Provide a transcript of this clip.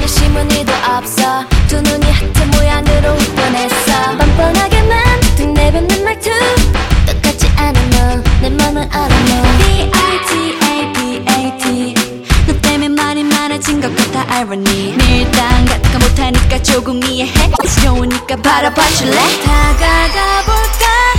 안에 시무늬도 없어. 두 눈이 하트 모양으로 변했어. 뻔뻔하게만 두내 뱉는 말투. 똑같지 않아 넌내 맘을 알아 넌 B-I-T-A-B-A-T 너 때문에 말이 많아진 것 같아 irony. 밀당 같은 거 못하니까 조금 이해해. 지겨우니까 바라봐줄래? 다가가볼까?